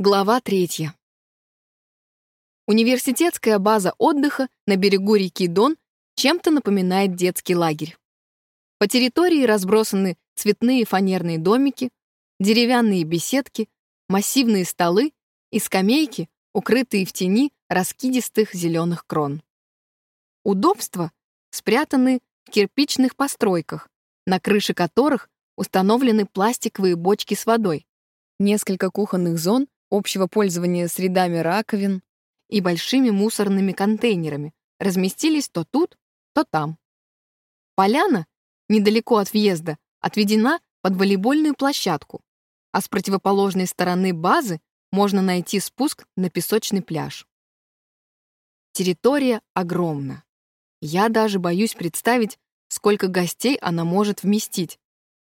Глава третья. Университетская база отдыха на берегу реки Дон чем-то напоминает детский лагерь. По территории разбросаны цветные фанерные домики, деревянные беседки, массивные столы и скамейки, укрытые в тени раскидистых зеленых крон. Удобства спрятаны в кирпичных постройках, на крыше которых установлены пластиковые бочки с водой, несколько кухонных зон общего пользования с рядами раковин и большими мусорными контейнерами разместились то тут, то там. Поляна, недалеко от въезда, отведена под волейбольную площадку, а с противоположной стороны базы можно найти спуск на песочный пляж. Территория огромна. Я даже боюсь представить, сколько гостей она может вместить.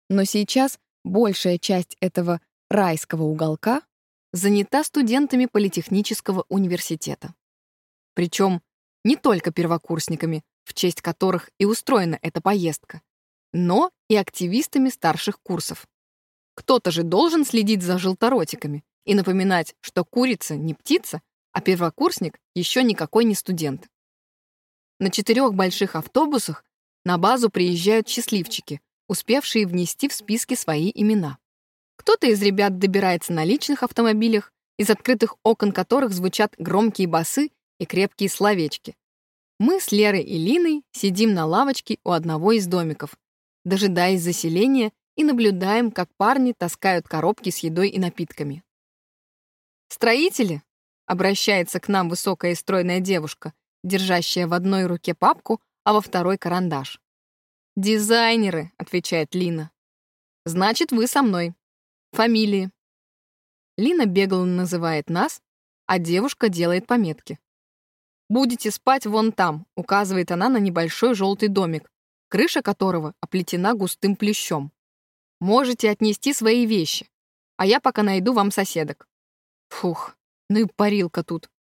Но сейчас большая часть этого райского уголка занята студентами Политехнического университета. Причем не только первокурсниками, в честь которых и устроена эта поездка, но и активистами старших курсов. Кто-то же должен следить за желторотиками и напоминать, что курица не птица, а первокурсник еще никакой не студент. На четырех больших автобусах на базу приезжают счастливчики, успевшие внести в списки свои имена. Кто-то из ребят добирается на личных автомобилях, из открытых окон которых звучат громкие басы и крепкие словечки. Мы с Лерой и Линой сидим на лавочке у одного из домиков, дожидаясь заселения и наблюдаем, как парни таскают коробки с едой и напитками. «Строители?» — обращается к нам высокая и стройная девушка, держащая в одной руке папку, а во второй — карандаш. «Дизайнеры», — отвечает Лина. «Значит, вы со мной. Фамилии. Лина бегло называет нас, а девушка делает пометки. «Будете спать вон там», — указывает она на небольшой желтый домик, крыша которого оплетена густым плющом. «Можете отнести свои вещи, а я пока найду вам соседок». Фух, ну и парилка тут.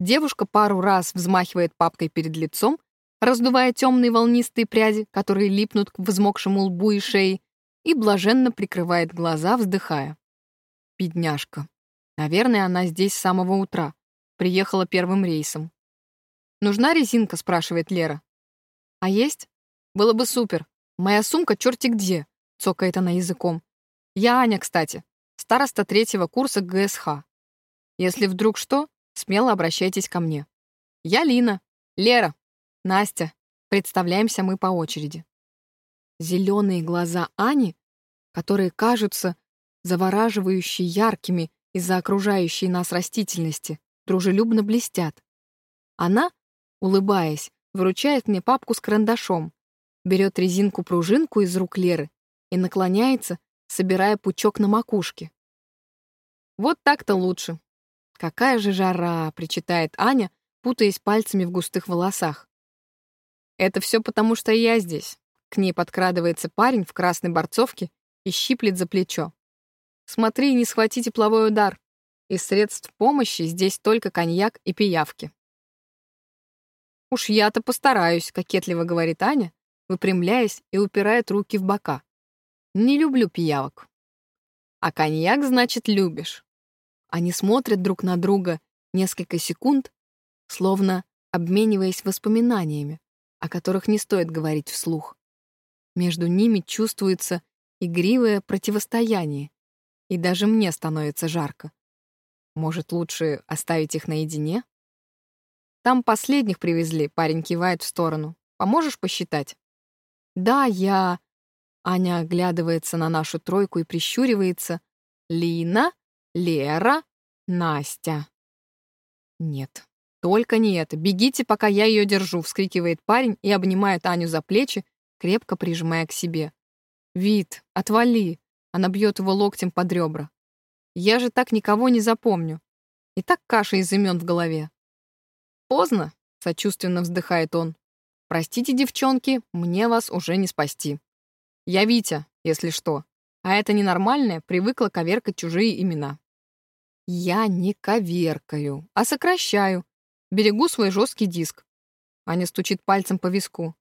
Девушка пару раз взмахивает папкой перед лицом, раздувая темные волнистые пряди, которые липнут к взмокшему лбу и шее, и блаженно прикрывает глаза, вздыхая. Бедняжка. Наверное, она здесь с самого утра. Приехала первым рейсом. «Нужна резинка?» — спрашивает Лера. «А есть? Было бы супер. Моя сумка черти где!» — цокает она языком. «Я Аня, кстати, староста третьего курса ГСХ. Если вдруг что, смело обращайтесь ко мне. Я Лина, Лера, Настя. Представляемся мы по очереди. Зеленые глаза Ани, которые кажутся завораживающе яркими из-за окружающей нас растительности, дружелюбно блестят. Она, улыбаясь, выручает мне папку с карандашом, берет резинку-пружинку из рук Леры и наклоняется, собирая пучок на макушке. «Вот так-то лучше. Какая же жара!» — причитает Аня, путаясь пальцами в густых волосах. «Это все потому, что я здесь. К ней подкрадывается парень в красной борцовке и щиплет за плечо. «Смотри, не схвати тепловой удар. Из средств помощи здесь только коньяк и пиявки». «Уж я-то постараюсь», — кокетливо говорит Аня, выпрямляясь и упирает руки в бока. «Не люблю пиявок». «А коньяк, значит, любишь». Они смотрят друг на друга несколько секунд, словно обмениваясь воспоминаниями, о которых не стоит говорить вслух. Между ними чувствуется игривое противостояние, и даже мне становится жарко. Может, лучше оставить их наедине? Там последних привезли, парень кивает в сторону. Поможешь посчитать? Да, я... Аня оглядывается на нашу тройку и прищуривается. Лина, Лера, Настя. Нет, только не это. Бегите, пока я ее держу, вскрикивает парень и обнимает Аню за плечи, крепко прижимая к себе. «Вид, отвали!» Она бьет его локтем под ребра. «Я же так никого не запомню. И так каша из имен в голове». «Поздно», — сочувственно вздыхает он. «Простите, девчонки, мне вас уже не спасти. Я Витя, если что, а это ненормальное привыкла коверкать чужие имена». «Я не коверкаю, а сокращаю. Берегу свой жесткий диск». Аня стучит пальцем по виску.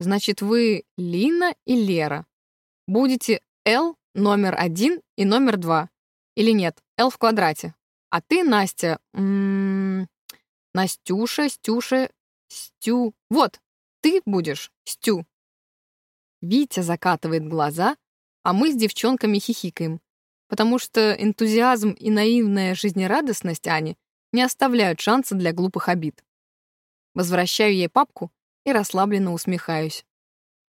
Значит, вы Лина и Лера. Будете Л номер один и номер два. Или нет, L в квадрате. А ты, Настя, Настюша, Стюша, Стю. Вот, ты будешь Стю. Витя закатывает глаза, а мы с девчонками хихикаем, потому что энтузиазм и наивная жизнерадостность Ани не оставляют шанса для глупых обид. Возвращаю ей папку и расслабленно усмехаюсь.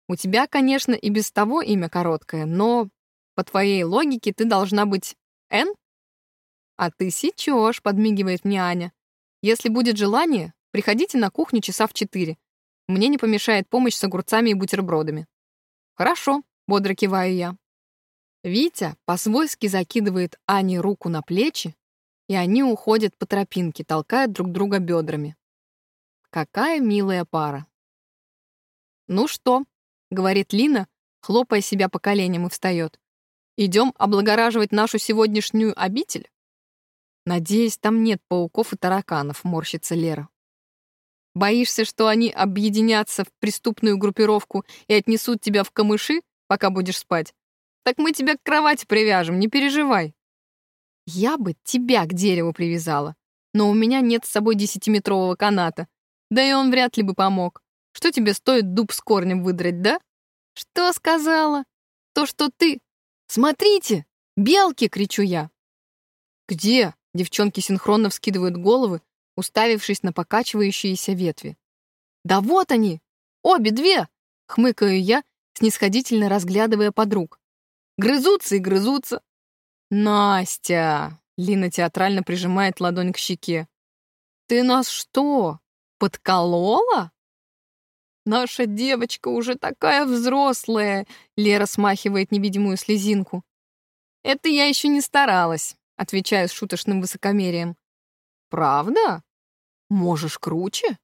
У тебя, конечно, и без того имя короткое, но по твоей логике ты должна быть Н? А ты сечешь, подмигивает мне Аня. Если будет желание, приходите на кухню часа в четыре. Мне не помешает помощь с огурцами и бутербродами. Хорошо, бодро киваю я. Витя по-свойски закидывает Ане руку на плечи, и они уходят по тропинке, толкая друг друга бедрами. Какая милая пара. «Ну что?» — говорит Лина, хлопая себя по коленям и встает. «Идем облагораживать нашу сегодняшнюю обитель?» «Надеюсь, там нет пауков и тараканов», — морщится Лера. «Боишься, что они объединятся в преступную группировку и отнесут тебя в камыши, пока будешь спать? Так мы тебя к кровати привяжем, не переживай». «Я бы тебя к дереву привязала, но у меня нет с собой десятиметрового каната, да и он вряд ли бы помог. Что тебе стоит дуб с корнем выдрать, да? Что сказала? То, что ты... Смотрите! Белки! — кричу я. Где? Девчонки синхронно вскидывают головы, уставившись на покачивающиеся ветви. Да вот они! Обе две! Хмыкаю я, снисходительно разглядывая подруг. Грызутся и грызутся. Настя! Лина театрально прижимает ладонь к щеке. Ты нас что, подколола? «Наша девочка уже такая взрослая!» Лера смахивает невидимую слезинку. «Это я еще не старалась», — отвечаю с шуточным высокомерием. «Правда? Можешь круче?»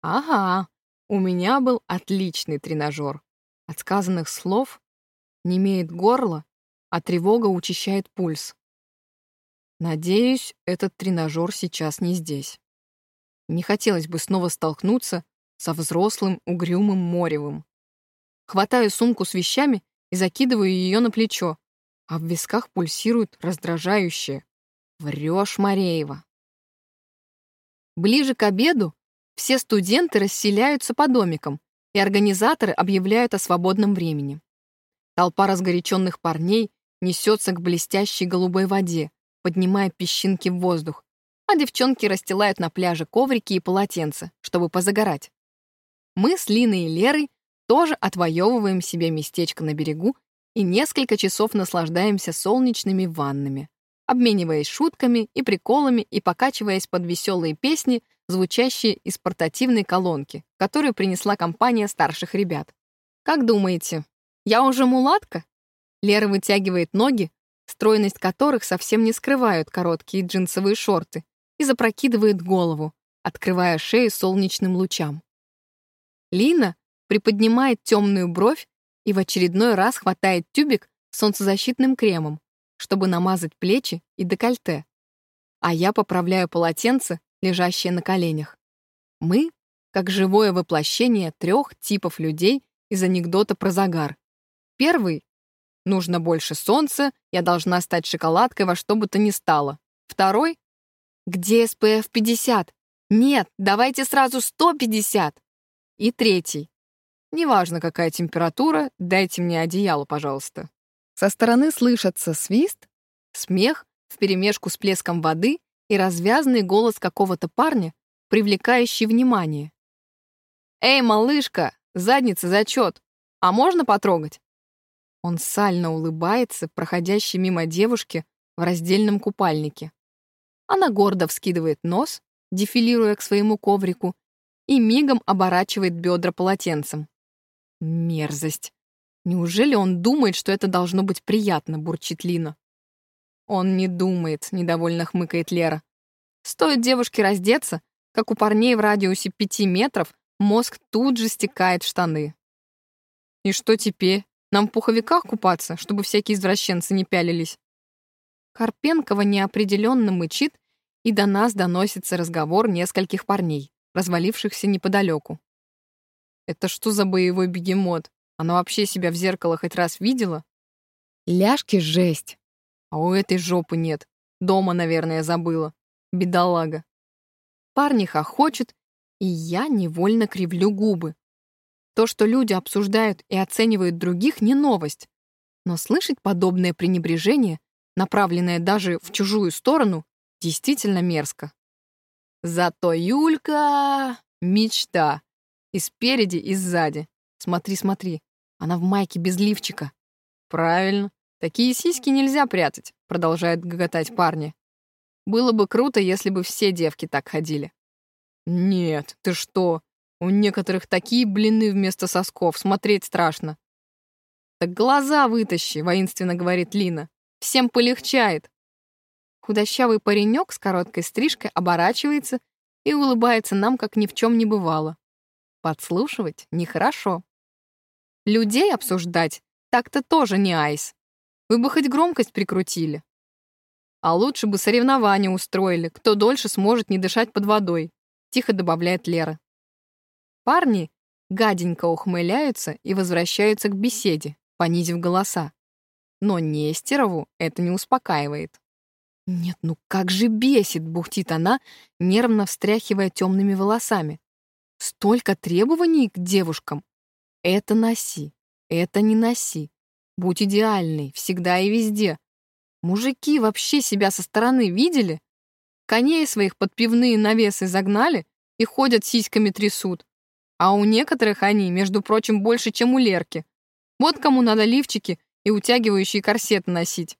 «Ага, у меня был отличный тренажер. От сказанных слов не имеет горло, а тревога учащает пульс. Надеюсь, этот тренажер сейчас не здесь. Не хотелось бы снова столкнуться со взрослым угрюмым Моревым. Хватаю сумку с вещами и закидываю ее на плечо, а в висках пульсирует раздражающее. Врешь, Мареева. Ближе к обеду все студенты расселяются по домикам, и организаторы объявляют о свободном времени. Толпа разгоряченных парней несется к блестящей голубой воде, поднимая песчинки в воздух, а девчонки расстилают на пляже коврики и полотенца, чтобы позагорать. Мы с Линой и Лерой тоже отвоевываем себе местечко на берегу и несколько часов наслаждаемся солнечными ваннами, обмениваясь шутками и приколами и покачиваясь под веселые песни, звучащие из портативной колонки, которую принесла компания старших ребят. «Как думаете, я уже мулатка?» Лера вытягивает ноги, стройность которых совсем не скрывают короткие джинсовые шорты, и запрокидывает голову, открывая шею солнечным лучам. Лина приподнимает темную бровь и в очередной раз хватает тюбик с солнцезащитным кремом, чтобы намазать плечи и декольте. А я поправляю полотенце, лежащее на коленях. Мы — как живое воплощение трех типов людей из анекдота про загар. Первый — нужно больше солнца, я должна стать шоколадкой во что бы то ни стало. Второй — где SPF 50? Нет, давайте сразу 150. И третий. Неважно, какая температура, дайте мне одеяло, пожалуйста. Со стороны слышатся свист, смех вперемешку с плеском воды и развязный голос какого-то парня, привлекающий внимание. «Эй, малышка, задница зачет! А можно потрогать?» Он сально улыбается, проходящей мимо девушки в раздельном купальнике. Она гордо вскидывает нос, дефилируя к своему коврику, и мигом оборачивает бедра полотенцем. Мерзость. Неужели он думает, что это должно быть приятно, бурчит Лина? Он не думает, недовольно хмыкает Лера. Стоит девушке раздеться, как у парней в радиусе пяти метров мозг тут же стекает в штаны. И что теперь? Нам в пуховиках купаться, чтобы всякие извращенцы не пялились? Карпенкова неопределенно мычит, и до нас доносится разговор нескольких парней развалившихся неподалеку. Это что за боевой бегемот? Она вообще себя в зеркало хоть раз видела? Ляжки — жесть. А у этой жопы нет. Дома, наверное, забыла. Бедолага. Парни хохочут, и я невольно кривлю губы. То, что люди обсуждают и оценивают других, не новость. Но слышать подобное пренебрежение, направленное даже в чужую сторону, действительно мерзко. Зато Юлька — мечта. И спереди, и сзади. Смотри, смотри. Она в майке без лифчика. Правильно. Такие сиськи нельзя прятать, продолжают гоготать парни. Было бы круто, если бы все девки так ходили. Нет, ты что? У некоторых такие блины вместо сосков, смотреть страшно. Так глаза вытащи, воинственно говорит Лина. Всем полегчает. Худощавый паренек с короткой стрижкой оборачивается и улыбается нам, как ни в чем не бывало. Подслушивать нехорошо. Людей обсуждать так-то тоже не айс. Вы бы хоть громкость прикрутили. А лучше бы соревнования устроили, кто дольше сможет не дышать под водой, тихо добавляет Лера. Парни гаденько ухмыляются и возвращаются к беседе, понизив голоса. Но Нестерову это не успокаивает. «Нет, ну как же бесит!» — бухтит она, нервно встряхивая темными волосами. «Столько требований к девушкам! Это носи, это не носи. Будь идеальной, всегда и везде. Мужики вообще себя со стороны видели? Коней своих под пивные навесы загнали и ходят сиськами трясут. А у некоторых они, между прочим, больше, чем у Лерки. Вот кому надо лифчики и утягивающие корсеты носить.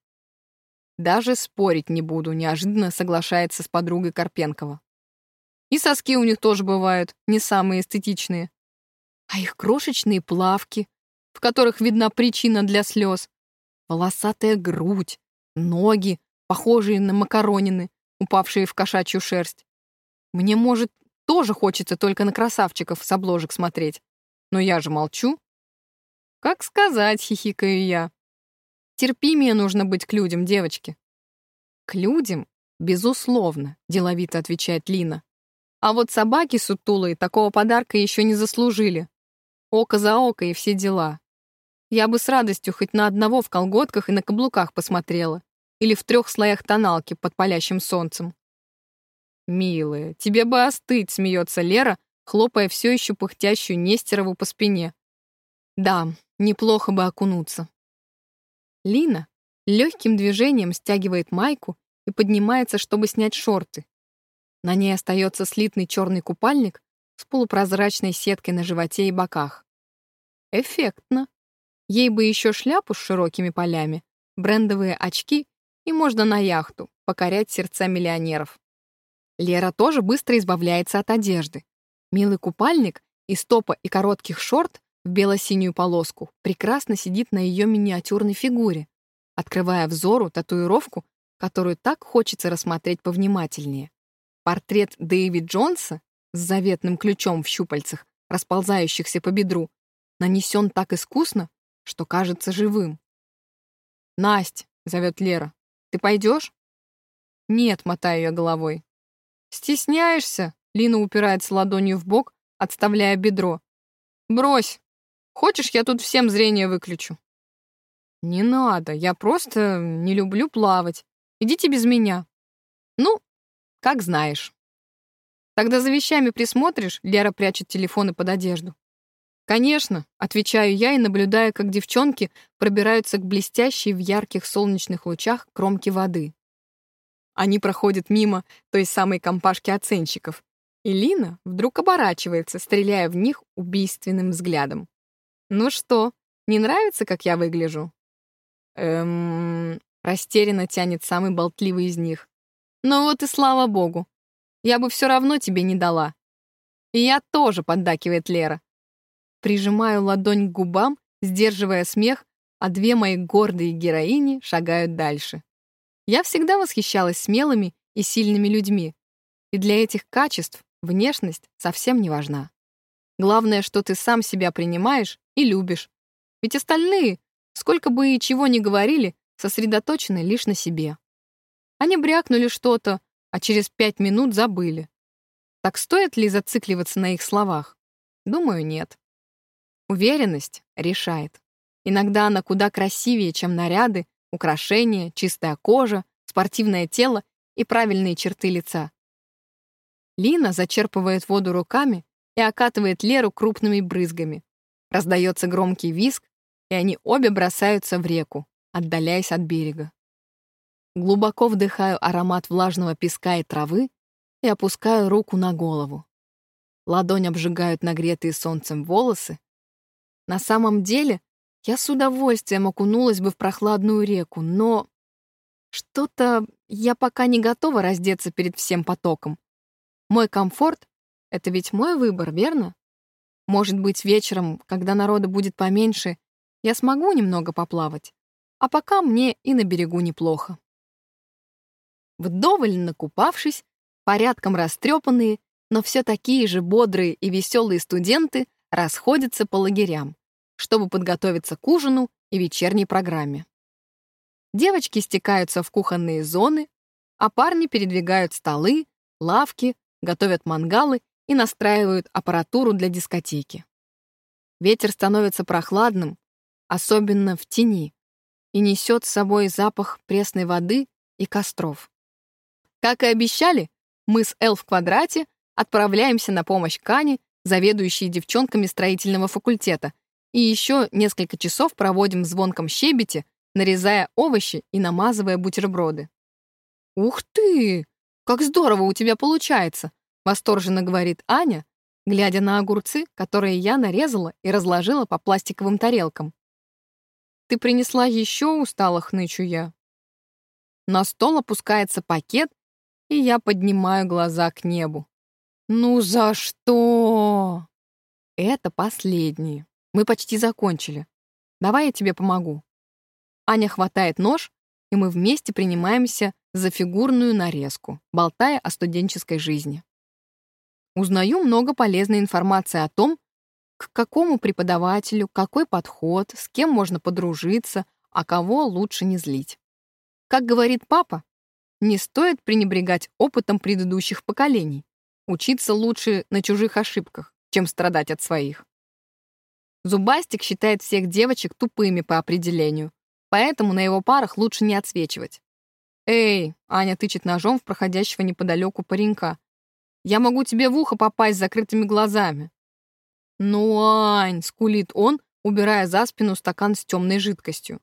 Даже спорить не буду, неожиданно соглашается с подругой Карпенкова. И соски у них тоже бывают, не самые эстетичные. А их крошечные плавки, в которых видна причина для слез. Волосатая грудь, ноги, похожие на макаронины, упавшие в кошачью шерсть. Мне, может, тоже хочется только на красавчиков с обложек смотреть. Но я же молчу. Как сказать, хихикаю я. Терпимее нужно быть к людям, девочки. К людям, безусловно, деловито отвечает Лина. А вот собаки сутулые такого подарка еще не заслужили. Око за око и все дела. Я бы с радостью хоть на одного в колготках и на каблуках посмотрела. Или в трех слоях тоналки под палящим солнцем. «Милая, тебе бы остыть», — смеется Лера, хлопая все еще пыхтящую Нестерову по спине. «Да, неплохо бы окунуться». Лина легким движением стягивает майку и поднимается, чтобы снять шорты. На ней остается слитный черный купальник с полупрозрачной сеткой на животе и боках. Эффектно. Ей бы еще шляпу с широкими полями, брендовые очки и можно на яхту покорять сердца миллионеров. Лера тоже быстро избавляется от одежды. Милый купальник из топа и коротких шорт в бело-синюю полоску прекрасно сидит на ее миниатюрной фигуре, открывая взору татуировку, которую так хочется рассмотреть повнимательнее. Портрет Дэйви Джонса с заветным ключом в щупальцах, расползающихся по бедру, нанесен так искусно, что кажется живым. «Насть», — зовет Лера, — «ты пойдешь?» «Нет», — мотаю я головой. «Стесняешься?» — Лина упирается ладонью в бок, отставляя бедро. «Брось! Хочешь, я тут всем зрение выключу?» «Не надо, я просто не люблю плавать. Идите без меня». «Ну, как знаешь». «Тогда за вещами присмотришь?» — Лера прячет телефоны под одежду. «Конечно», — отвечаю я и наблюдаю, как девчонки пробираются к блестящей в ярких солнечных лучах кромке воды. Они проходят мимо той самой компашки оценщиков, и Лина вдруг оборачивается, стреляя в них убийственным взглядом. «Ну что, не нравится, как я выгляжу?» «Эм...» — растерянно тянет самый болтливый из них. «Ну вот и слава богу. Я бы все равно тебе не дала». «И я тоже», — поддакивает Лера. Прижимаю ладонь к губам, сдерживая смех, а две мои гордые героини шагают дальше. Я всегда восхищалась смелыми и сильными людьми, и для этих качеств внешность совсем не важна. Главное, что ты сам себя принимаешь и любишь. Ведь остальные, сколько бы и чего ни говорили, сосредоточены лишь на себе. Они брякнули что-то, а через пять минут забыли. Так стоит ли зацикливаться на их словах? Думаю, нет. Уверенность решает. Иногда она куда красивее, чем наряды, украшения, чистая кожа, спортивное тело и правильные черты лица. Лина зачерпывает воду руками и окатывает Леру крупными брызгами. Раздается громкий визг, и они обе бросаются в реку, отдаляясь от берега. Глубоко вдыхаю аромат влажного песка и травы и опускаю руку на голову. Ладонь обжигают нагретые солнцем волосы. На самом деле, я с удовольствием окунулась бы в прохладную реку, но что-то я пока не готова раздеться перед всем потоком. Мой комфорт — это ведь мой выбор, верно? Может быть, вечером, когда народа будет поменьше, я смогу немного поплавать, а пока мне и на берегу неплохо. Вдоволь накупавшись, порядком растрепанные, но все такие же бодрые и веселые студенты расходятся по лагерям, чтобы подготовиться к ужину и вечерней программе. Девочки стекаются в кухонные зоны, а парни передвигают столы, лавки, готовят мангалы и настраивают аппаратуру для дискотеки. Ветер становится прохладным, особенно в тени, и несет с собой запах пресной воды и костров. Как и обещали, мы с Эл в квадрате отправляемся на помощь Кане, заведующей девчонками строительного факультета, и еще несколько часов проводим в звонком щебете, нарезая овощи и намазывая бутерброды. «Ух ты! Как здорово у тебя получается!» — восторженно говорит Аня, глядя на огурцы, которые я нарезала и разложила по пластиковым тарелкам. «Ты принесла еще усталых, нычу я». На стол опускается пакет, и я поднимаю глаза к небу. «Ну за что?» «Это последние. Мы почти закончили. Давай я тебе помогу». Аня хватает нож, и мы вместе принимаемся за фигурную нарезку, болтая о студенческой жизни. Узнаю много полезной информации о том, к какому преподавателю, какой подход, с кем можно подружиться, а кого лучше не злить. Как говорит папа, не стоит пренебрегать опытом предыдущих поколений. Учиться лучше на чужих ошибках, чем страдать от своих. Зубастик считает всех девочек тупыми по определению, поэтому на его парах лучше не отсвечивать. «Эй!» — Аня тычет ножом в проходящего неподалеку паренька. «Я могу тебе в ухо попасть с закрытыми глазами». «Ну, Ань!» — скулит он, убирая за спину стакан с темной жидкостью.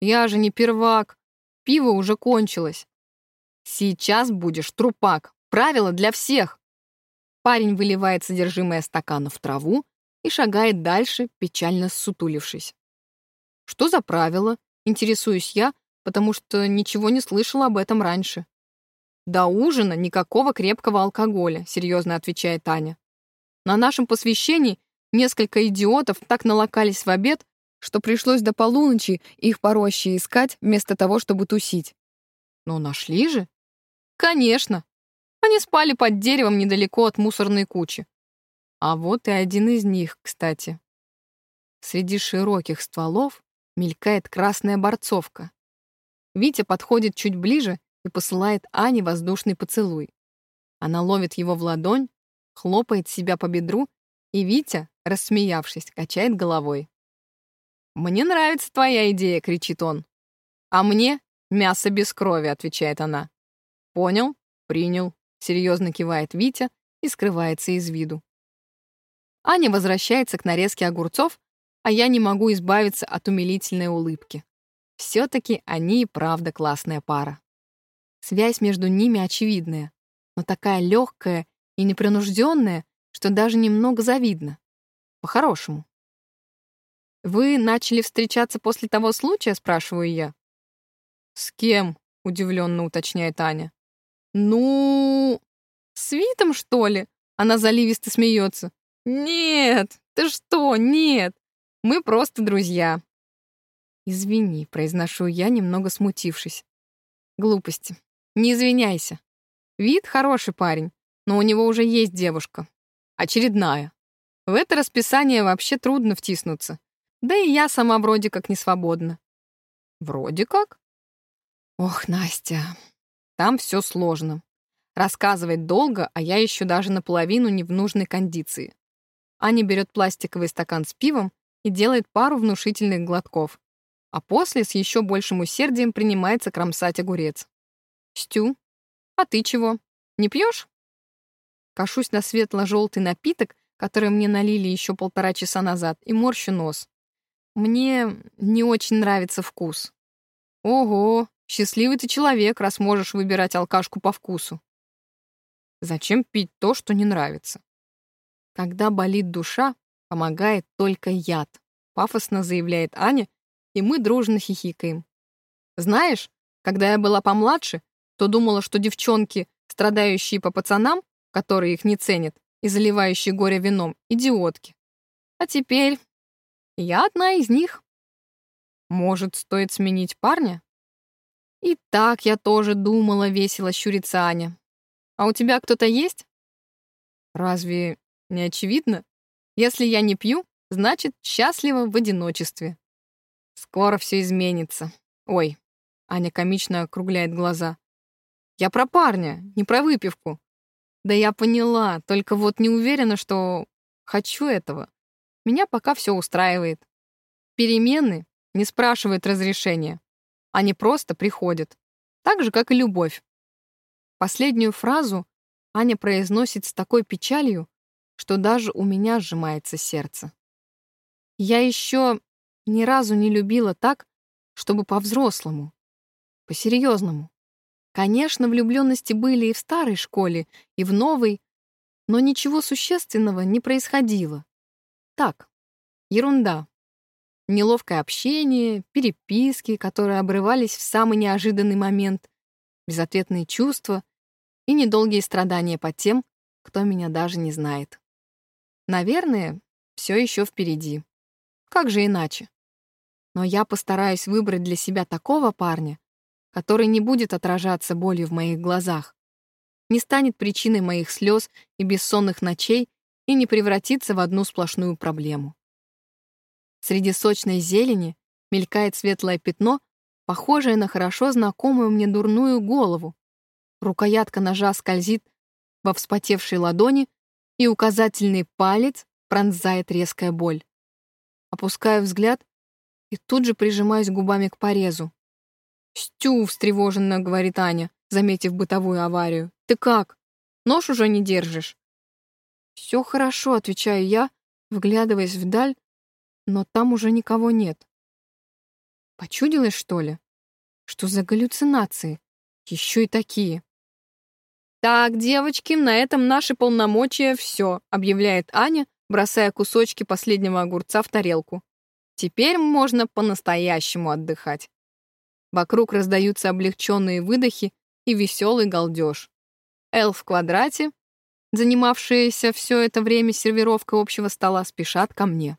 «Я же не первак. Пиво уже кончилось». «Сейчас будешь трупак. Правило для всех!» Парень выливает содержимое стакана в траву и шагает дальше, печально ссутулившись. «Что за правило?» — интересуюсь я, потому что ничего не слышала об этом раньше. «До ужина никакого крепкого алкоголя», — серьезно отвечает Таня. «На нашем посвящении несколько идиотов так налокались в обед, что пришлось до полуночи их по искать вместо того, чтобы тусить. Но нашли же? Конечно. Они спали под деревом недалеко от мусорной кучи. А вот и один из них, кстати. Среди широких стволов мелькает красная борцовка. Витя подходит чуть ближе и посылает Ане воздушный поцелуй. Она ловит его в ладонь, хлопает себя по бедру, и Витя, рассмеявшись, качает головой. «Мне нравится твоя идея», — кричит он. «А мне мясо без крови», — отвечает она. «Понял, принял», Серьезно кивает Витя и скрывается из виду. Аня возвращается к нарезке огурцов, а я не могу избавиться от умилительной улыбки. Все-таки они и правда классная пара. Связь между ними очевидная, но такая легкая и непринужденная, что даже немного завидно. По-хорошему. «Вы начали встречаться после того случая?» — спрашиваю я. «С кем?» — удивленно уточняет Аня. «Ну, с Витом, что ли?» Она заливисто смеется. «Нет, ты что, нет. Мы просто друзья». «Извини», — произношу я, немного смутившись. «Глупости. Не извиняйся. Вид хороший парень, но у него уже есть девушка. Очередная. В это расписание вообще трудно втиснуться. Да и я сама вроде как не свободна». «Вроде как?» «Ох, Настя, там все сложно. Рассказывать долго, а я еще даже наполовину не в нужной кондиции. Аня берет пластиковый стакан с пивом и делает пару внушительных глотков. а после с еще большим усердием принимается кромсать огурец. «Стю, а ты чего? Не пьешь?» Кашусь на светло-желтый напиток, который мне налили еще полтора часа назад, и морщу нос. Мне не очень нравится вкус. Ого, счастливый ты человек, раз можешь выбирать алкашку по вкусу. Зачем пить то, что не нравится? Когда болит душа, помогает только яд, пафосно заявляет Аня, и мы дружно хихикаем. Знаешь, когда я была помладше, то думала, что девчонки, страдающие по пацанам, которые их не ценят, и заливающие горе вином, идиотки. А теперь я одна из них. Может, стоит сменить парня? И так я тоже думала, весело щурится Аня. А у тебя кто-то есть? Разве не очевидно? Если я не пью, значит, счастлива в одиночестве. Скоро все изменится. Ой, Аня комично округляет глаза. Я про парня, не про выпивку. Да я поняла, только вот не уверена, что хочу этого. Меня пока все устраивает. Перемены не спрашивают разрешения. Они просто приходят. Так же, как и любовь. Последнюю фразу Аня произносит с такой печалью, что даже у меня сжимается сердце. Я еще ни разу не любила так, чтобы по-взрослому, по-серьезному. Конечно, влюбленности были и в старой школе, и в новой, но ничего существенного не происходило. Так, ерунда. Неловкое общение, переписки, которые обрывались в самый неожиданный момент, безответные чувства и недолгие страдания по тем, кто меня даже не знает. Наверное, все еще впереди. Как же иначе? Но я постараюсь выбрать для себя такого парня, который не будет отражаться болью в моих глазах, не станет причиной моих слез и бессонных ночей и не превратится в одну сплошную проблему. Среди сочной зелени мелькает светлое пятно, похожее на хорошо знакомую мне дурную голову. Рукоятка ножа скользит во вспотевшей ладони, и указательный палец пронзает резкая боль. Опускаю взгляд и тут же прижимаюсь губами к порезу. «Стю!» — встревоженно говорит Аня, заметив бытовую аварию. «Ты как? Нож уже не держишь?» «Все хорошо», — отвечаю я, вглядываясь вдаль, но там уже никого нет. Почудилось, что ли? Что за галлюцинации? Еще и такие. «Так, девочки, на этом наши полномочия все», — объявляет Аня, бросая кусочки последнего огурца в тарелку. Теперь можно по-настоящему отдыхать. Вокруг раздаются облегченные выдохи и веселый галдеж. Эл в квадрате, занимавшиеся все это время сервировкой общего стола, спешат ко мне.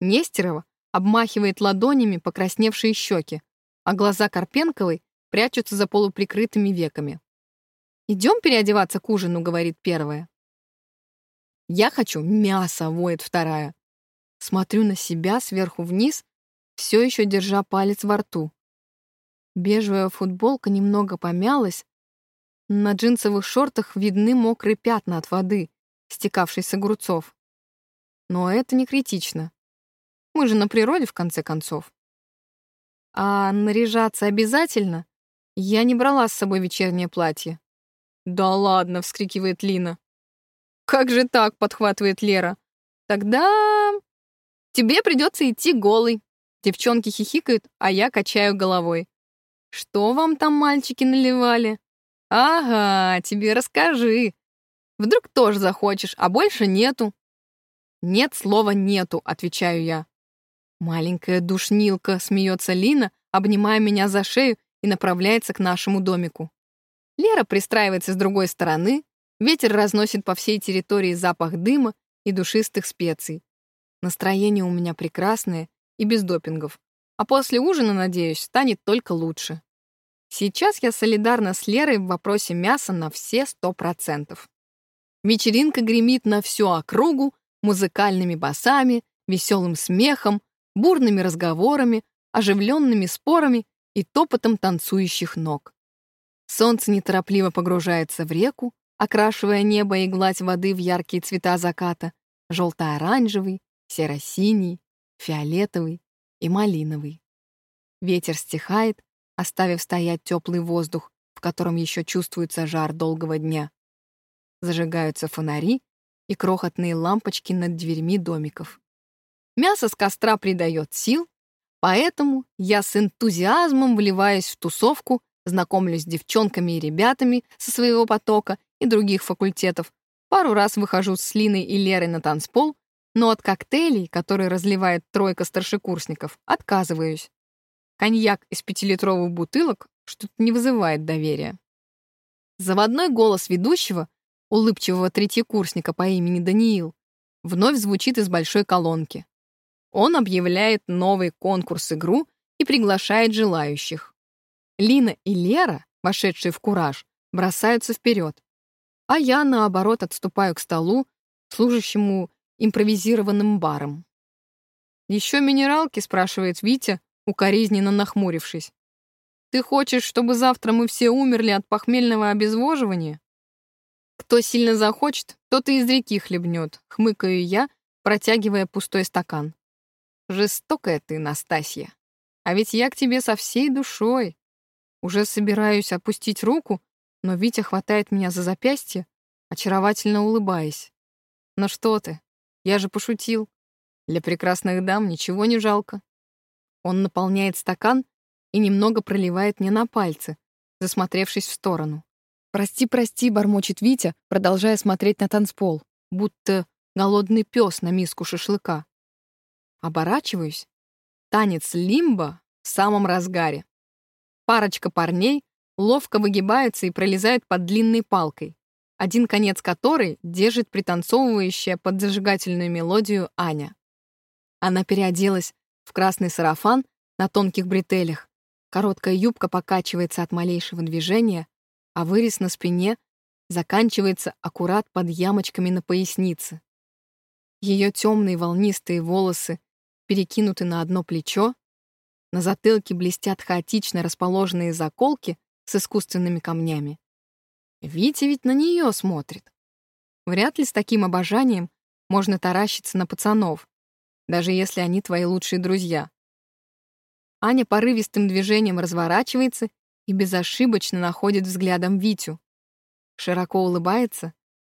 Нестерова обмахивает ладонями покрасневшие щеки, а глаза Карпенковой прячутся за полуприкрытыми веками. «Идем переодеваться к ужину», — говорит первая. «Я хочу мясо», — воет вторая. Смотрю на себя сверху вниз, все еще держа палец во рту. Бежевая футболка немного помялась. На джинсовых шортах видны мокрые пятна от воды, стекавшей с огурцов. Но это не критично. Мы же на природе, в конце концов. А наряжаться обязательно? Я не брала с собой вечернее платье. «Да ладно!» — вскрикивает Лина. «Как же так?» — подхватывает Лера. «Тогда Тебе придется идти голый. Девчонки хихикают, а я качаю головой. Что вам там мальчики наливали? Ага, тебе расскажи. Вдруг тоже захочешь, а больше нету. Нет слова «нету», отвечаю я. Маленькая душнилка, смеется Лина, обнимая меня за шею и направляется к нашему домику. Лера пристраивается с другой стороны, ветер разносит по всей территории запах дыма и душистых специй. Настроение у меня прекрасное и без допингов. А после ужина, надеюсь, станет только лучше. Сейчас я солидарна с Лерой в вопросе мяса на все сто процентов. Вечеринка гремит на всю округу музыкальными басами, веселым смехом, бурными разговорами, оживленными спорами и топотом танцующих ног. Солнце неторопливо погружается в реку, окрашивая небо и гладь воды в яркие цвета заката, желто-оранжевый, серо-синий, фиолетовый и малиновый. Ветер стихает, оставив стоять теплый воздух, в котором еще чувствуется жар долгого дня. Зажигаются фонари и крохотные лампочки над дверьми домиков. Мясо с костра придает сил, поэтому я с энтузиазмом вливаюсь в тусовку, знакомлюсь с девчонками и ребятами со своего потока и других факультетов, пару раз выхожу с Линой и Лерой на танцпол, но от коктейлей, которые разливает тройка старшекурсников, отказываюсь. Коньяк из пятилитровых бутылок что-то не вызывает доверия. Заводной голос ведущего, улыбчивого третьекурсника по имени Даниил, вновь звучит из большой колонки. Он объявляет новый конкурс-игру и приглашает желающих. Лина и Лера, вошедшие в кураж, бросаются вперед, а я, наоборот, отступаю к столу, служащему импровизированным баром. «Еще минералки?» — спрашивает Витя, укоризненно нахмурившись. «Ты хочешь, чтобы завтра мы все умерли от похмельного обезвоживания?» «Кто сильно захочет, тот и из реки хлебнет», — хмыкаю я, протягивая пустой стакан. «Жестокая ты, Настасья. А ведь я к тебе со всей душой. Уже собираюсь опустить руку, но Витя хватает меня за запястье, очаровательно улыбаясь. «Ну что ты? Я же пошутил. Для прекрасных дам ничего не жалко». Он наполняет стакан и немного проливает мне на пальцы, засмотревшись в сторону. «Прости, прости», — бормочет Витя, продолжая смотреть на танцпол, будто голодный пес на миску шашлыка. Оборачиваюсь. Танец лимба в самом разгаре. Парочка парней ловко выгибается и пролезает под длинной палкой, один конец которой держит пританцовывающая под зажигательную мелодию Аня. Она переоделась в красный сарафан на тонких бретелях, короткая юбка покачивается от малейшего движения, а вырез на спине заканчивается аккурат под ямочками на пояснице. Ее темные волнистые волосы перекинуты на одно плечо, на затылке блестят хаотично расположенные заколки с искусственными камнями. Витя ведь на нее смотрит. Вряд ли с таким обожанием можно таращиться на пацанов, даже если они твои лучшие друзья. Аня порывистым движением разворачивается и безошибочно находит взглядом Витю. Широко улыбается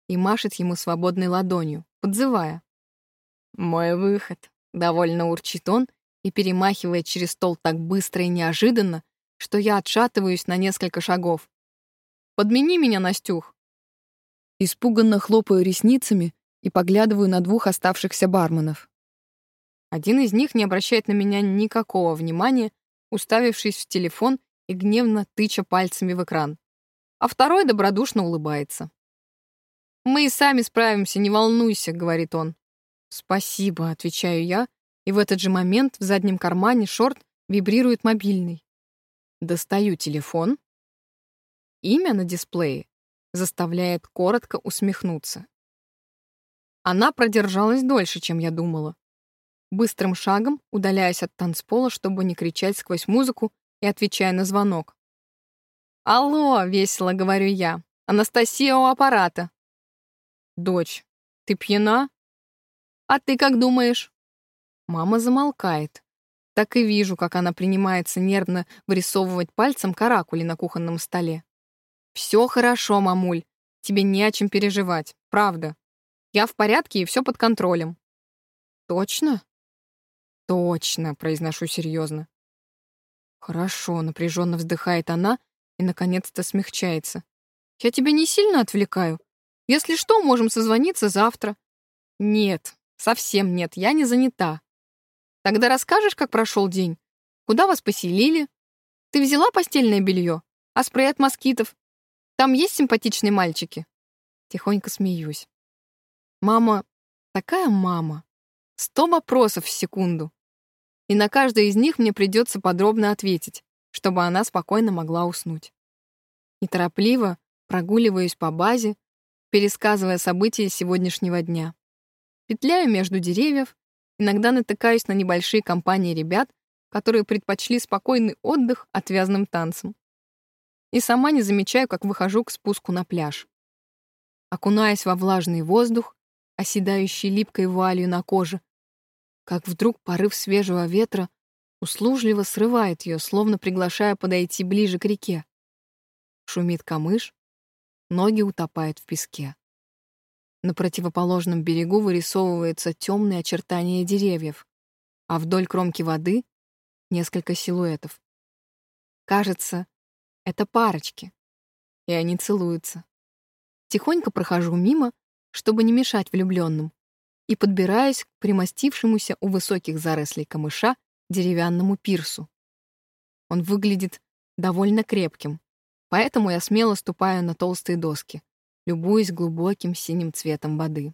и машет ему свободной ладонью, подзывая. «Мой выход», — довольно урчит он и перемахивает через стол так быстро и неожиданно, что я отшатываюсь на несколько шагов. «Подмени меня, Настюх!» Испуганно хлопаю ресницами и поглядываю на двух оставшихся барменов. Один из них не обращает на меня никакого внимания, уставившись в телефон и гневно тыча пальцами в экран. А второй добродушно улыбается. «Мы и сами справимся, не волнуйся», — говорит он. «Спасибо», — отвечаю я, и в этот же момент в заднем кармане шорт вибрирует мобильный. Достаю телефон. Имя на дисплее заставляет коротко усмехнуться. Она продержалась дольше, чем я думала. Быстрым шагом удаляясь от танцпола, чтобы не кричать сквозь музыку и отвечая на звонок. «Алло!» — весело говорю я. «Анастасия у аппарата». «Дочь, ты пьяна?» «А ты как думаешь?» Мама замолкает. Так и вижу, как она принимается нервно вырисовывать пальцем каракули на кухонном столе. «Все хорошо, мамуль. Тебе не о чем переживать. Правда. Я в порядке и все под контролем». «Точно?» «Точно», — произношу серьезно. «Хорошо», — напряженно вздыхает она и, наконец-то, смягчается. «Я тебя не сильно отвлекаю. Если что, можем созвониться завтра». «Нет, совсем нет, я не занята. Тогда расскажешь, как прошел день? Куда вас поселили? Ты взяла постельное белье? А спрей от москитов? Там есть симпатичные мальчики?» Тихонько смеюсь. Мама такая мама. Сто вопросов в секунду. И на каждый из них мне придется подробно ответить, чтобы она спокойно могла уснуть. Неторопливо прогуливаюсь по базе, пересказывая события сегодняшнего дня. Петляю между деревьев, Иногда натыкаюсь на небольшие компании ребят, которые предпочли спокойный отдых отвязным танцам. И сама не замечаю, как выхожу к спуску на пляж. Окунаясь во влажный воздух, оседающий липкой вуалью на коже, как вдруг порыв свежего ветра услужливо срывает ее, словно приглашая подойти ближе к реке. Шумит камыш, ноги утопают в песке. На противоположном берегу вырисовываются темные очертания деревьев, а вдоль кромки воды — несколько силуэтов. Кажется, это парочки, и они целуются. Тихонько прохожу мимо, чтобы не мешать влюбленным, и подбираюсь к примостившемуся у высоких зарослей камыша деревянному пирсу. Он выглядит довольно крепким, поэтому я смело ступаю на толстые доски любуясь глубоким синим цветом воды.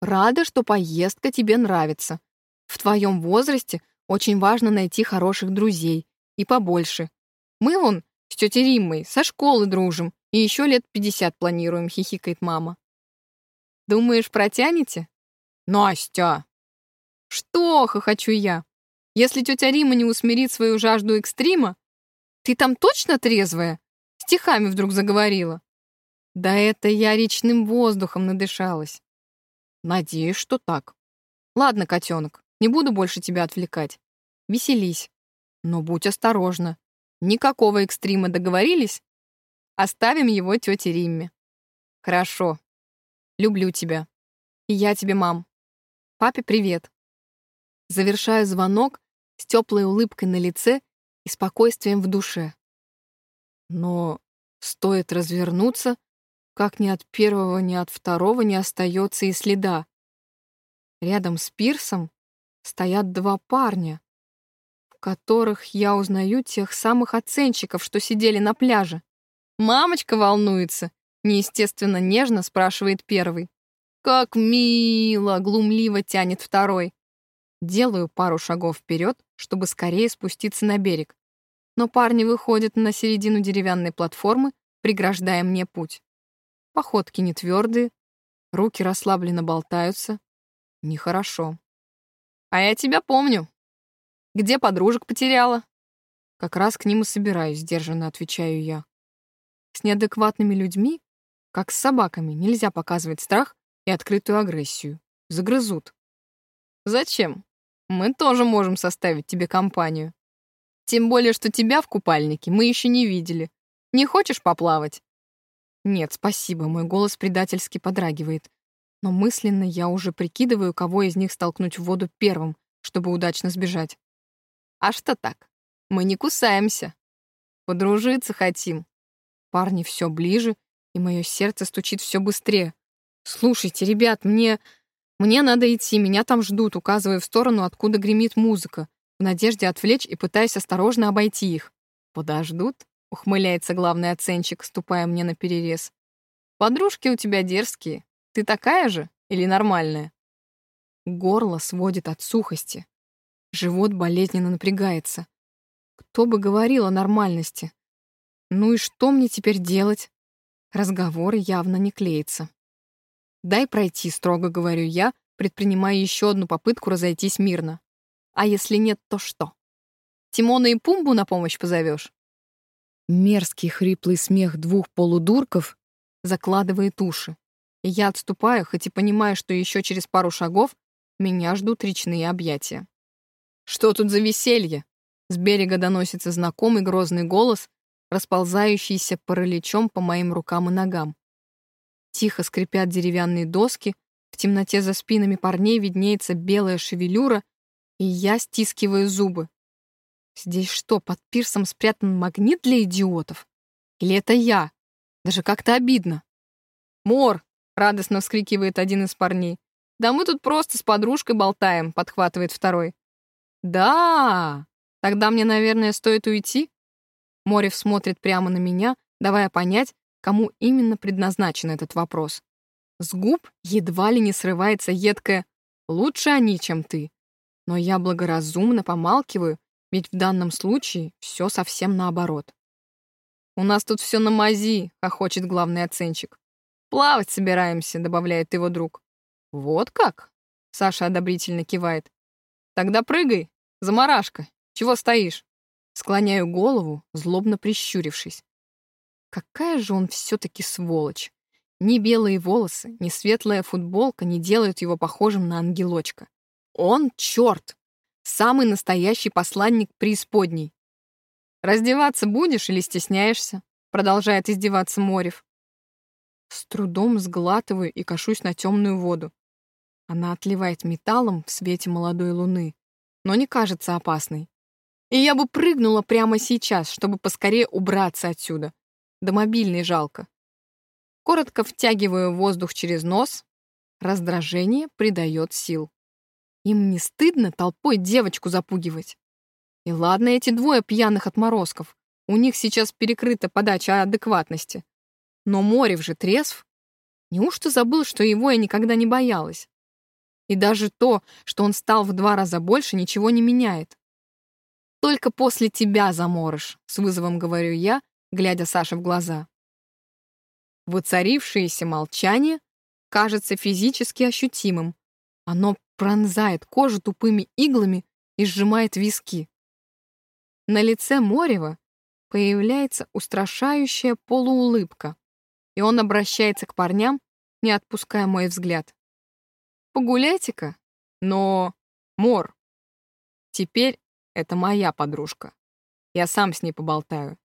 «Рада, что поездка тебе нравится. В твоем возрасте очень важно найти хороших друзей, и побольше. Мы вон с тетей Риммой со школы дружим, и еще лет пятьдесят планируем», — хихикает мама. «Думаешь, протянете?» «Настя!» «Что?» — хохочу я. «Если тетя Рима не усмирит свою жажду экстрима, ты там точно трезвая?» Стихами вдруг заговорила. Да это я речным воздухом надышалась. Надеюсь, что так. Ладно, котенок, не буду больше тебя отвлекать. Веселись. Но будь осторожна. Никакого экстрима договорились? Оставим его тете Римме. Хорошо. Люблю тебя. И я тебе, мам. Папе привет. Завершаю звонок с теплой улыбкой на лице и спокойствием в душе. Но стоит развернуться, как ни от первого, ни от второго не остается и следа. Рядом с пирсом стоят два парня, которых я узнаю тех самых оценщиков, что сидели на пляже. «Мамочка волнуется», — неестественно нежно спрашивает первый. «Как мило!» — глумливо тянет второй. Делаю пару шагов вперед, чтобы скорее спуститься на берег. Но парни выходят на середину деревянной платформы, преграждая мне путь. Походки не твердые, руки расслабленно болтаются. Нехорошо. А я тебя помню. Где подружек потеряла? Как раз к ним и собираюсь, сдержанно отвечаю я. С неадекватными людьми, как с собаками, нельзя показывать страх и открытую агрессию. Загрызут. Зачем? Мы тоже можем составить тебе компанию. Тем более, что тебя в купальнике мы еще не видели. Не хочешь поплавать? Нет, спасибо, мой голос предательски подрагивает. Но мысленно я уже прикидываю, кого из них столкнуть в воду первым, чтобы удачно сбежать. А что так? Мы не кусаемся. Подружиться хотим. Парни все ближе, и мое сердце стучит все быстрее. Слушайте, ребят, мне... Мне надо идти, меня там ждут, указывая в сторону, откуда гремит музыка, в надежде отвлечь и пытаясь осторожно обойти их. Подождут? — ухмыляется главный оценщик, ступая мне на перерез. «Подружки у тебя дерзкие. Ты такая же или нормальная?» Горло сводит от сухости. Живот болезненно напрягается. Кто бы говорил о нормальности? Ну и что мне теперь делать? Разговор явно не клеится. «Дай пройти», — строго говорю я, предпринимая еще одну попытку разойтись мирно. «А если нет, то что? Тимона и Пумбу на помощь позовешь?» Мерзкий хриплый смех двух полудурков закладывает уши. Я отступаю, хоть и понимаю, что еще через пару шагов меня ждут речные объятия. «Что тут за веселье?» С берега доносится знакомый грозный голос, расползающийся параличом по моим рукам и ногам. Тихо скрипят деревянные доски, в темноте за спинами парней виднеется белая шевелюра, и я стискиваю зубы. Здесь что, под пирсом спрятан магнит для идиотов? Или это я? Даже как-то обидно. «Мор!» — радостно вскрикивает один из парней. «Да мы тут просто с подружкой болтаем», — подхватывает второй. «Да! Тогда мне, наверное, стоит уйти?» Морев смотрит прямо на меня, давая понять, кому именно предназначен этот вопрос. С губ едва ли не срывается едкое «лучше они, чем ты». Но я благоразумно помалкиваю ведь в данном случае все совсем наоборот. «У нас тут все на мази», — хохочет главный оценщик. «Плавать собираемся», — добавляет его друг. «Вот как?» — Саша одобрительно кивает. «Тогда прыгай, заморашка. Чего стоишь?» Склоняю голову, злобно прищурившись. Какая же он все-таки сволочь. Ни белые волосы, ни светлая футболка не делают его похожим на ангелочка. Он черт, самый настоящий посланник преисподней. «Раздеваться будешь или стесняешься?» — продолжает издеваться Морев. С трудом сглатываю и кашусь на темную воду. Она отливает металлом в свете молодой луны, но не кажется опасной. И я бы прыгнула прямо сейчас, чтобы поскорее убраться отсюда. Да мобильный жалко. Коротко втягиваю воздух через нос. Раздражение придает сил. Им не стыдно толпой девочку запугивать. И ладно эти двое пьяных отморозков. У них сейчас перекрыта подача адекватности. Но Морев же трезв. Неужто забыл, что его я никогда не боялась? И даже то, что он стал в два раза больше, ничего не меняет. «Только после тебя заморыш», — с вызовом говорю я, глядя Саше в глаза. Воцарившееся молчание кажется физически ощутимым. Оно пронзает кожу тупыми иглами и сжимает виски. На лице Морева появляется устрашающая полуулыбка, и он обращается к парням, не отпуская мой взгляд. «Погуляйте-ка, но... Мор, теперь это моя подружка. Я сам с ней поболтаю».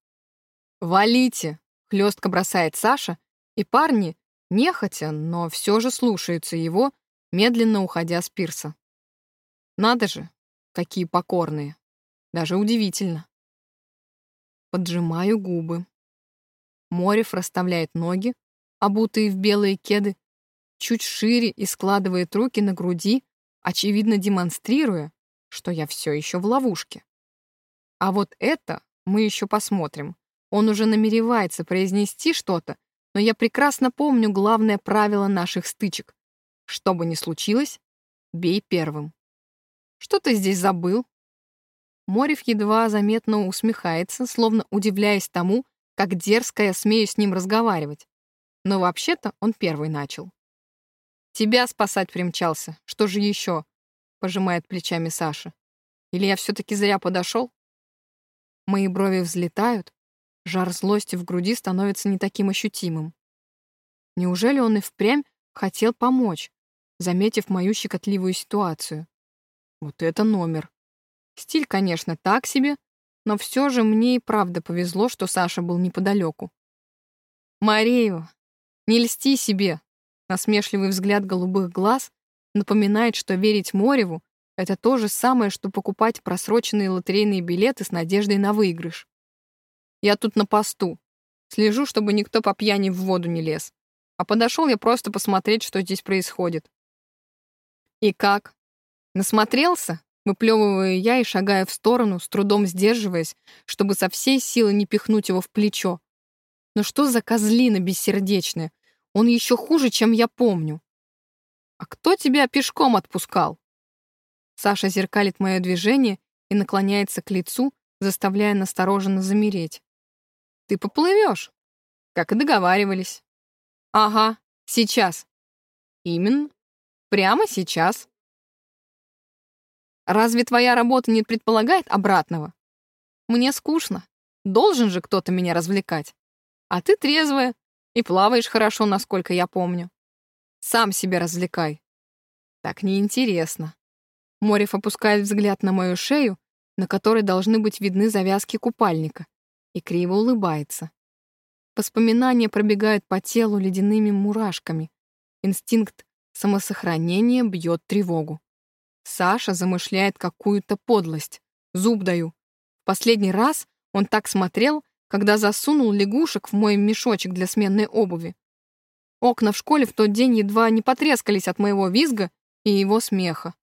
«Валите!» — хлестко бросает Саша, и парни, нехотя, но все же слушаются его, медленно уходя с пирса. Надо же, какие покорные. Даже удивительно. Поджимаю губы. Морев расставляет ноги, обутые в белые кеды, чуть шире и складывает руки на груди, очевидно демонстрируя, что я все еще в ловушке. А вот это мы еще посмотрим. Он уже намеревается произнести что-то, но я прекрасно помню главное правило наших стычек. Что бы ни случилось, бей первым. Что ты здесь забыл? Морев едва заметно усмехается, словно удивляясь тому, как дерзко я смею с ним разговаривать. Но вообще-то он первый начал. «Тебя спасать примчался. Что же еще?» — пожимает плечами Саша. «Или я все-таки зря подошел?» Мои брови взлетают, Жар злости в груди становится не таким ощутимым. Неужели он и впрямь хотел помочь, заметив мою щекотливую ситуацию? Вот это номер. Стиль, конечно, так себе, но все же мне и правда повезло, что Саша был неподалеку. «Мареева, не льсти себе!» Насмешливый взгляд голубых глаз напоминает, что верить Мореву — это то же самое, что покупать просроченные лотерейные билеты с надеждой на выигрыш. Я тут на посту. Слежу, чтобы никто по пьяни в воду не лез. А подошел я просто посмотреть, что здесь происходит. И как? Насмотрелся? Выплевываю я и шагая в сторону, с трудом сдерживаясь, чтобы со всей силы не пихнуть его в плечо. Но что за козлина бессердечная? Он еще хуже, чем я помню. А кто тебя пешком отпускал? Саша зеркалит мое движение и наклоняется к лицу, заставляя настороженно замереть. Ты поплывешь, как и договаривались. Ага, сейчас. Именно. Прямо сейчас. Разве твоя работа не предполагает обратного? Мне скучно. Должен же кто-то меня развлекать. А ты трезвая и плаваешь хорошо, насколько я помню. Сам себя развлекай. Так неинтересно. Морев опускает взгляд на мою шею, на которой должны быть видны завязки купальника и криво улыбается. Воспоминания пробегают по телу ледяными мурашками. Инстинкт самосохранения бьет тревогу. Саша замышляет какую-то подлость. Зуб даю. В последний раз он так смотрел, когда засунул лягушек в мой мешочек для сменной обуви. Окна в школе в тот день едва не потрескались от моего визга и его смеха.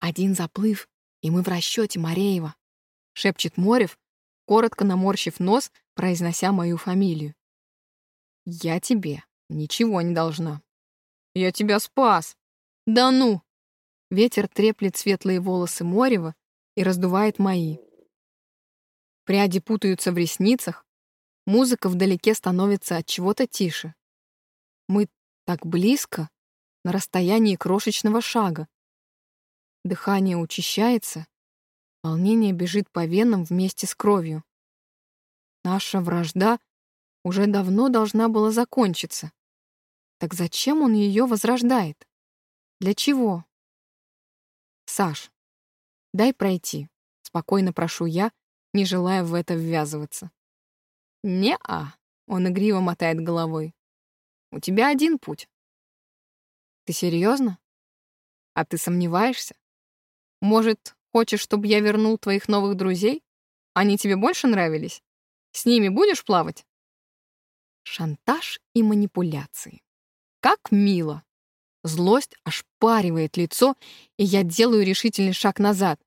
«Один заплыв, и мы в расчете Мареева», — шепчет Морев, коротко наморщив нос, произнося мою фамилию. «Я тебе ничего не должна». «Я тебя спас!» «Да ну!» Ветер треплет светлые волосы Морева и раздувает мои. Пряди путаются в ресницах, музыка вдалеке становится от чего-то тише. Мы так близко, на расстоянии крошечного шага. Дыхание учащается, Волнение бежит по венам вместе с кровью. Наша вражда уже давно должна была закончиться. Так зачем он ее возрождает? Для чего? Саш, Дай пройти. Спокойно прошу я, не желая в это ввязываться. «Не-а», — он игриво мотает головой. «У тебя один путь». «Ты серьезно? А ты сомневаешься? Может, хочешь, чтобы я вернул твоих новых друзей? Они тебе больше нравились? С ними будешь плавать?» Шантаж и манипуляции. Как мило. Злость ошпаривает лицо, и я делаю решительный шаг назад.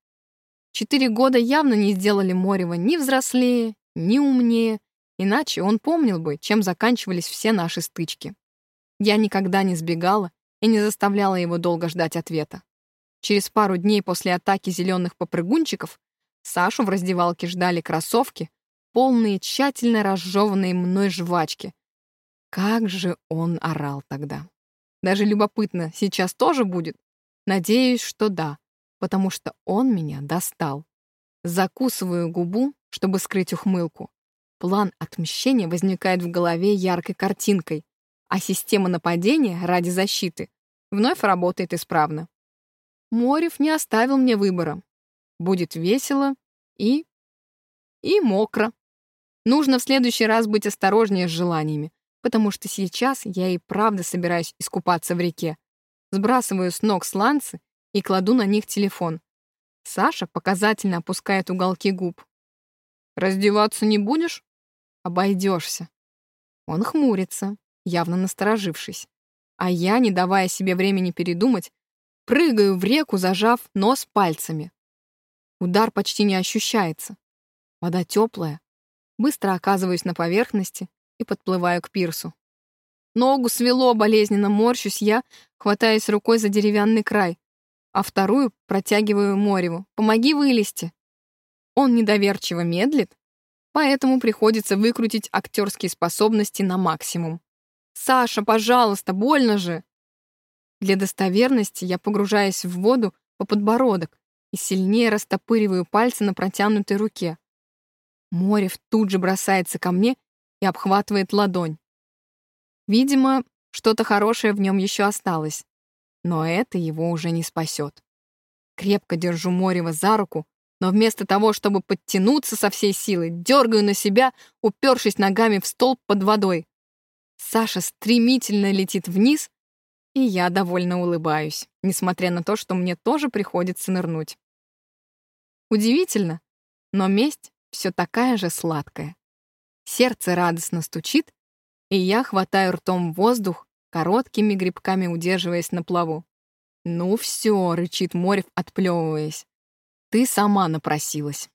Четыре года явно не сделали Морева ни взрослее, ни умнее, иначе он помнил бы, чем заканчивались все наши стычки. Я никогда не сбегала и не заставляла его долго ждать ответа. Через пару дней после атаки зеленых попрыгунчиков Сашу в раздевалке ждали кроссовки, полные тщательно разжеванные мной жвачки. Как же он орал тогда. Даже любопытно, сейчас тоже будет? Надеюсь, что да потому что он меня достал. Закусываю губу, чтобы скрыть ухмылку. План отмщения возникает в голове яркой картинкой, а система нападения ради защиты вновь работает исправно. Морев не оставил мне выбора. Будет весело и... и мокро. Нужно в следующий раз быть осторожнее с желаниями, потому что сейчас я и правда собираюсь искупаться в реке. Сбрасываю с ног сланцы и кладу на них телефон. Саша показательно опускает уголки губ. «Раздеваться не будешь?» «Обойдешься». Он хмурится, явно насторожившись. А я, не давая себе времени передумать, прыгаю в реку, зажав нос пальцами. Удар почти не ощущается. Вода теплая. Быстро оказываюсь на поверхности и подплываю к пирсу. Ногу свело, болезненно морщусь я, хватаясь рукой за деревянный край а вторую протягиваю Мореву. «Помоги вылезти». Он недоверчиво медлит, поэтому приходится выкрутить актерские способности на максимум. «Саша, пожалуйста, больно же!» Для достоверности я погружаюсь в воду по подбородок и сильнее растопыриваю пальцы на протянутой руке. Морев тут же бросается ко мне и обхватывает ладонь. Видимо, что-то хорошее в нем еще осталось но это его уже не спасет. Крепко держу Морева за руку, но вместо того, чтобы подтянуться со всей силы, дергаю на себя, упершись ногами в столб под водой. Саша стремительно летит вниз, и я довольно улыбаюсь, несмотря на то, что мне тоже приходится нырнуть. Удивительно, но месть все такая же сладкая. Сердце радостно стучит, и я хватаю ртом воздух, короткими грибками удерживаясь на плаву. «Ну все», — рычит Морев, отплевываясь. «Ты сама напросилась».